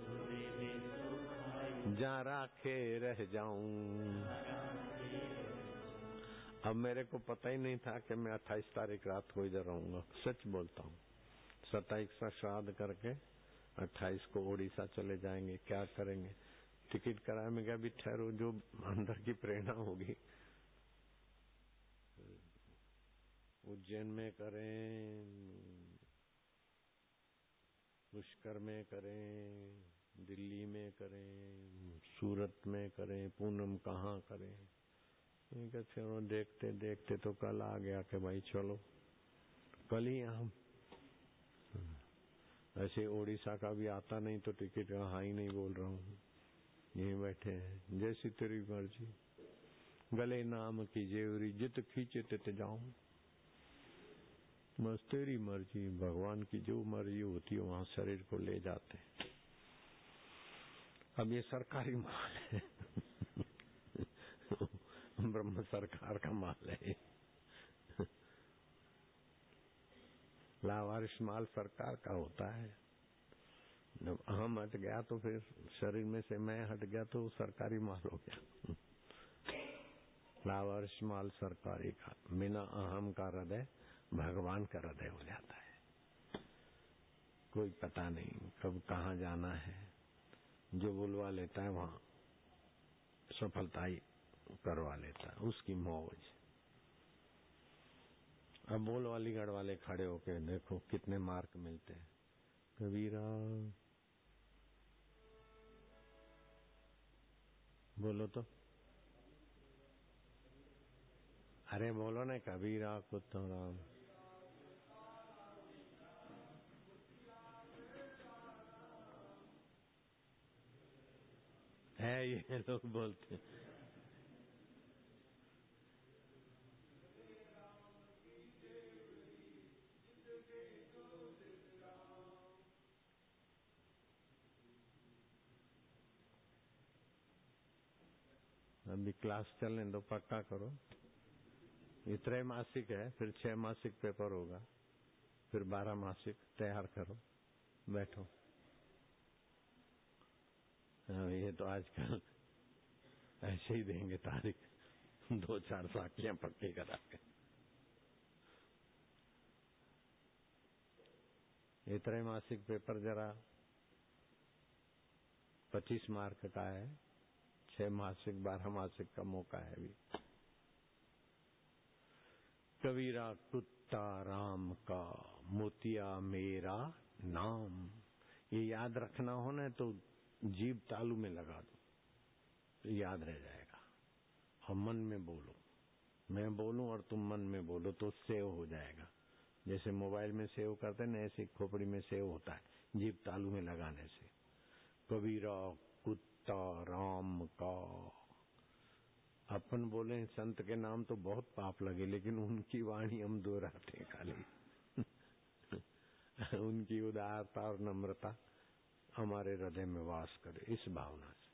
जा राखे रह जाऊँ। अब मेरे को पता ही नहीं था कि मैं अट्ठाईस तारीख रात को इधर रहूँगा सच बोलता हूँ। सत्ताईस का श्राद्ध करके अट्ठाईस को ओडिशा चले जाएँगे। क्या करेंगे? टिकट कराए, में क्या भी ठहरो, जो अंदर की प्रेरणा होगी। उज्जैन में करें, पुष्कर में करें, दिल्ली में करें, सूरत में करें, पूनम कहाँ करें? चलो देखते देखते तो कल आ गया कि भाई चलो। कल ही हम। ऐसे ओडिशा का भी आता नहीं तो टिकट हाँ ही नहीं बोल रहा हूँ। यहीं बैठे हैं। जैसी तेरी मर्ज़ी। गले नाम की जेवरी जित खींचे तित जाऊँ। बस तेरी मर्ज़ी, भगवान की जो मर्ज़ी होती है, वहाँ शरीर को ले जाते अब ये सरकारी माल है। ब्रह्म सरकार का माल है। लावारिश माल सरकार का होता है। जब अहम हट गया तो फिर शरीर में से मैं हट गया तो सरकारी माल हो गया। लावारिश माल सरकारी का, बिना अहम का हृदय भगवान का हृदय हो जाता है। कोई पता नहीं कब कहाँ जाना है। जो बुलवा लेता है वहाँ सफलता ही करवा लेता उसकी मौज। अब बोल अलीगढ़ वाले खड़े होके, देखो कितने मार्क मिलते हैं। कबीरा, बोलो तो। अरे बोलो ना कबीरा कुत्तो राम है ये लोग बोलते हैं। अभी क्लास चलने दो पक्का करो। ये त्रैमासिक है फिर छह मासिक पेपर होगा। फिर बारह मासिक तैयार करो। बैठो। हाँ, ये तो आजकल ऐसे ही देंगे तारीख। दो चार साखियाँ पक्की करा के। ये त्रैमासिक पेपर जरा पच्चीस मार्क का है। छह मासिक, बारह मासिक का मौका है अभी। कबीरा कुत्ता राम का, मोतिया मेरा नाम। ये याद रखना हो ना तो जीव तालू में लगा दो। तो याद रह जाएगा। और मन में बोलो। मैं बोलूँ और तुम मन में बोलो तो सेव हो जाएगा। जैसे मोबाइल में सेव करते ना, ऐसे खोपड़ी में सेव होता है जीव तालू में लगाने से। कबीरा कुत्ता राम का। अपन बोले, संत के नाम तो बहुत पाप लगे, लेकिन उनकी वाणी हम दोहराते खाली उनकी उदारता और नम्रता हमारे हृदय में वास करे, इस भावना से।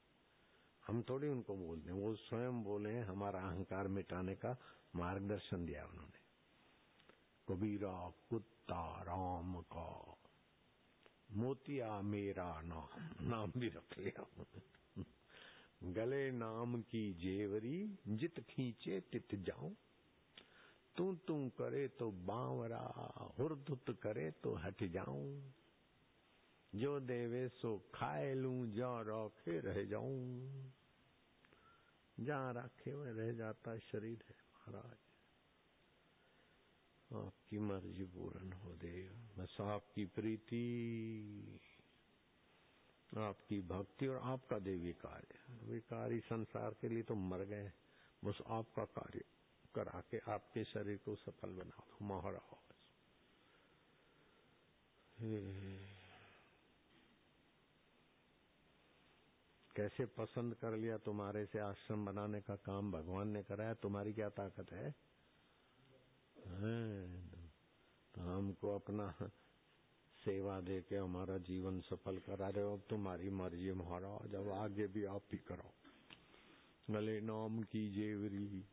हम थोड़ी उनको बोलते हैं वो स्वयं बोले, हमारा अहंकार मिटाने का मार्गदर्शन दिया उन्होंने। कबीरा, कुत्ता, राम का। मोतिया मेरा नाम नाम भी रख लिया गले नाम की जेवरी, जित खींचे तित जाऊँ। तू तू करे तो बावरा, हुरदुत करे तो हट जाऊँ। जो देवे सो खाए लू, जा रखे रह जाऊँ। जहाँ रखे में रह जाता शरीर है, महाराज। आपकी मर्ज़ी पूर्ण हो देव। बस आपकी प्रीति। आपकी भक्ति और आपका देवी कार्य। विकारी संसार के लिए तो मर गए बस आपका कार्य करा के आपके शरीर को सफल बना दो, महाराज। कैसे पसंद कर लिया तुम्हारे से आश्रम बनाने का काम भगवान ने कराया? तुम्हारी क्या ताकत है तो हमको अपना सेवा दे के हमारा जीवन सफल करा रहे हो, अब तुम्हारी मर्ज़ी महाराज, अब आगे भी आप ही करो। गले नाम की जेवरी।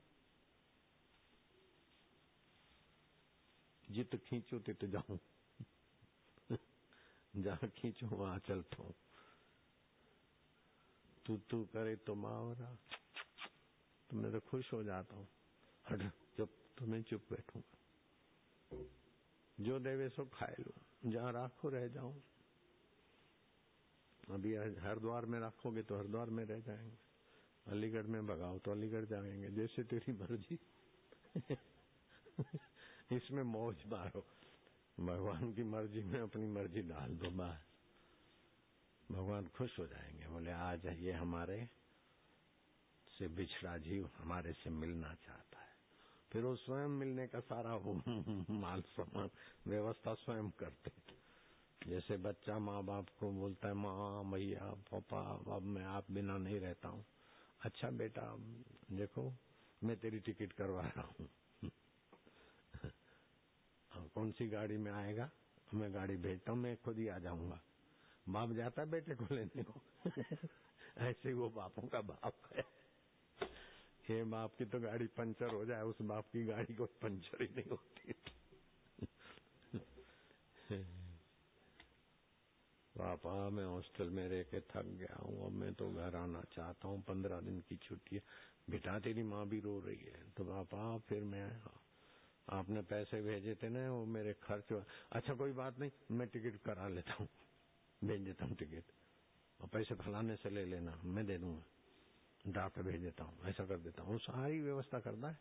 जित खींचो तित जाऊँ। जहाँ खींचो वहाँ चलता हूँ। तू तू करे तो मावरा। तो मैं तो खुश हो जाता हूँ। हट, जब तो मैं चुप बैठूँगा। जो देवे सो खाए लो। जहाँ राखो रह जाऊँ। अभी हरिद्वार में रखोगे तो हरिद्वार में रह जाएँगे। अलीगढ़ में भगाओ तो अलीगढ़ जाएँगे। जैसे तेरी मर्ज़ी। इसमें मौज मारो। भगवान की मर्ज़ी में अपनी मर्ज़ी डाल दो बस। भगवान खुश हो जाएँगे। बोले, आज ये हमारे से बिछड़ा जीव हमारे से मिलना चाहता फिर वो स्वयं मिलने का सारा वो माल सामान, व्यवस्था स्वयं करते। जैसे बच्चा माँ बाप को बोलता है, माँ, भैया, पापा, अब मैं आप बिना नहीं रहता हूँ। अच्छा बेटा, देखो, मैं तेरी टिकट करवा रहा हूँ कौन सी गाड़ी में आएगा? मैं गाड़ी भेजता हूँ, मैं खुद ही आ जाऊँगा। बाप जाता बेटे को लेने को। ऐसे वो बापों का बाप है। ये बाप की तो गाड़ी पंचर हो जाए, उस बाप की गाड़ी को पंचर ही नहीं होती पापा, मैं हॉस्टल में रह के थक गया हूँ, अब मैं तो घर आना चाहता हूँ, पंद्रह दिन की छुट्टी है। बेटा, तेरी माँ भी रो रही है। तो पापा, फिर मैं आपने पैसे भेजे थे ना, वो मेरे खर्च अच्छा कोई बात नहीं, मैं टिकट करा लेता हूँ। भेज देता हूँ टिकट। और पैसे फलाने से ले लेना, मैं दे दूँगा। डाक भेज देता हूँ, ऐसा कर देता हूँ। सारी व्यवस्था करता है।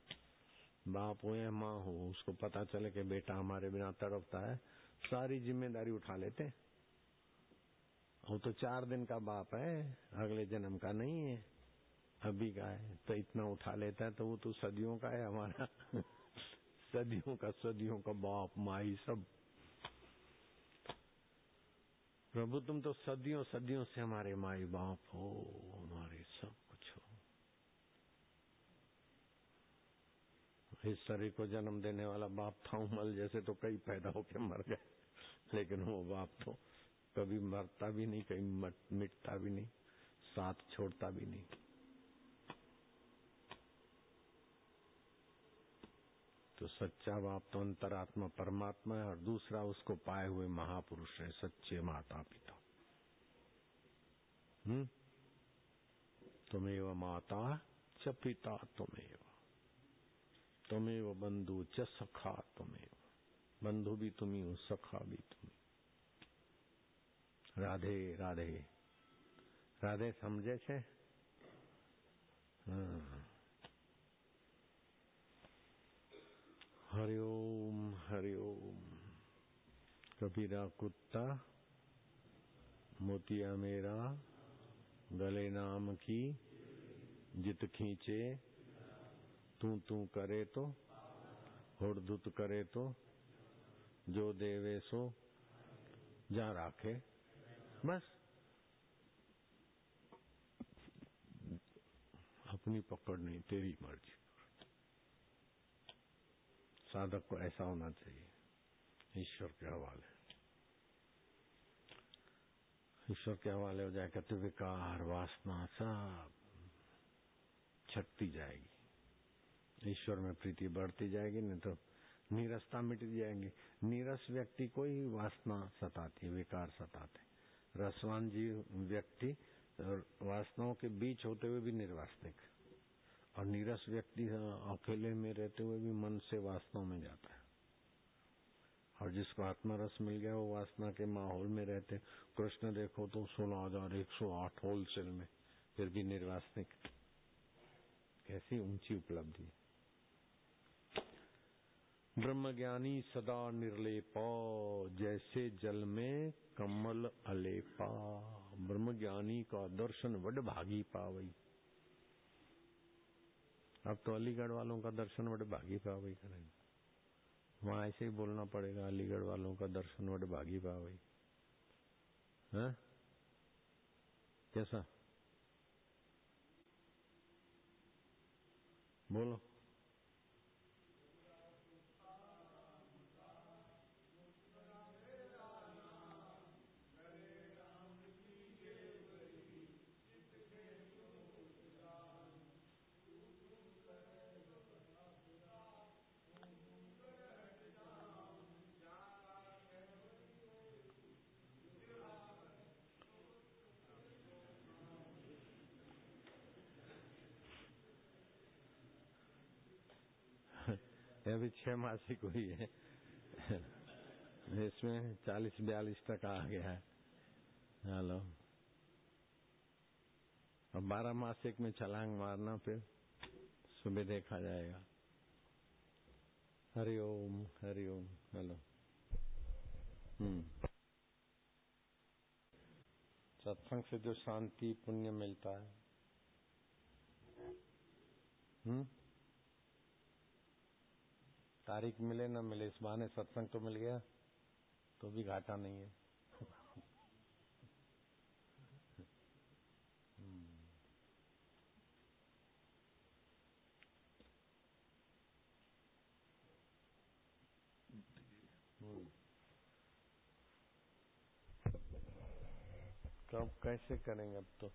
बाप हो या माँ हो, उसको पता चले कि बेटा हमारे बिना तड़पता है। सारी ज़िम्मेदारी उठा लेते वो तो चार दिन का बाप है, अगले जन्म का नहीं है। अभी का है तो इतना उठा लेता है तो वो तो सदियों का है हमारा। सदियों का सदियों का बाप, माई सब। प्रभु, तुम तो सदियों सदियों से हमारे माई बाप हो हमारे सब कुछ हो इस शरीर को जन्म देने वाला बाप था उमल जैसे तो कई पैदा होके मर गए। लेकिन वो बाप तो कभी मरता भी नहीं कहीं मिटता भी नहीं, साथ छोड़ता भी नहीं। तो सच्चा बाप तो अंतरात्मा परमात्मा है और दूसरा उसको पाए हुए महापुरुष है, सच्चे माता पिता। हम्म? तुमेव माता च पिता तुमेव। तुमेव बंधु च सखा तुमेव। बंधु भी तुम्ही हो सखा भी तुम्ही राधे राधे। राधे समझे છે हरिओम हरिओम कबीरा कुत्ता, मोतिया मेरा, गले नाम की, जित खींचे तू तू करे तो हुड़धुत करे तो जो देवे सो, जा राखे। बस। अपनी पकड़ नहीं, तेरी मर्ज़ी। साधक को ऐसा होना चाहिए। ईश्वर के हवाले। ईश्वर के हवाले हो जाए, कहते विकार, वासना सब छटती जाएगी। ईश्वर में प्रीति बढ़ती जाएगी, नहीं तो नीरसता मिट जाएँगे। नीरस व्यक्ति को ही वासना सताती विकार सताते रसवान जी व्यक्ति वासनाओं के बीच होते हुए भी निर्वासनिक और नीरस व्यक्ति अकेले में रहते हुए भी मन से वासनाओं में जाता है। और जिसको आत्मा रस मिल गया, वो वासना के माहौल में रहते कृष्ण देखो तो सोलह हज़ार एक सौ आठ होलसेल में फिर भी निर्वासनिक कैसी ऊँची उपलब्धि ब्रह्मज्ञानी सदा निर्लेपा, जैसे जल में कमल अलेपा। ब्रह्मज्ञानी का दर्शन वड भागी पावई। अब तो अलीगढ़ वालों का दर्शन वड भागी पावई करेंगे। वहाँ ऐसे ही बोलना पड़ेगा, अलीगढ़ वालों का दर्शन वड भागी पावई। है? कैसा? बोलो। अभी छह मासिक हुई है। इसमें चालीस बयालीस तक आ गया है। हेलो। और बारह मासिक में छलांग मारना, फिर सुबह देखा जाएगा। हरिओम हरिओम हेलो। हम्म। सत्संग से जो शांति, पुण्य मिलता है। हम्म। तारीख मिले, न मिले, इस बहाने सत्संग तो मिल गया तो भी घाटा नहीं है। कब कैसे करेंगे अब तो?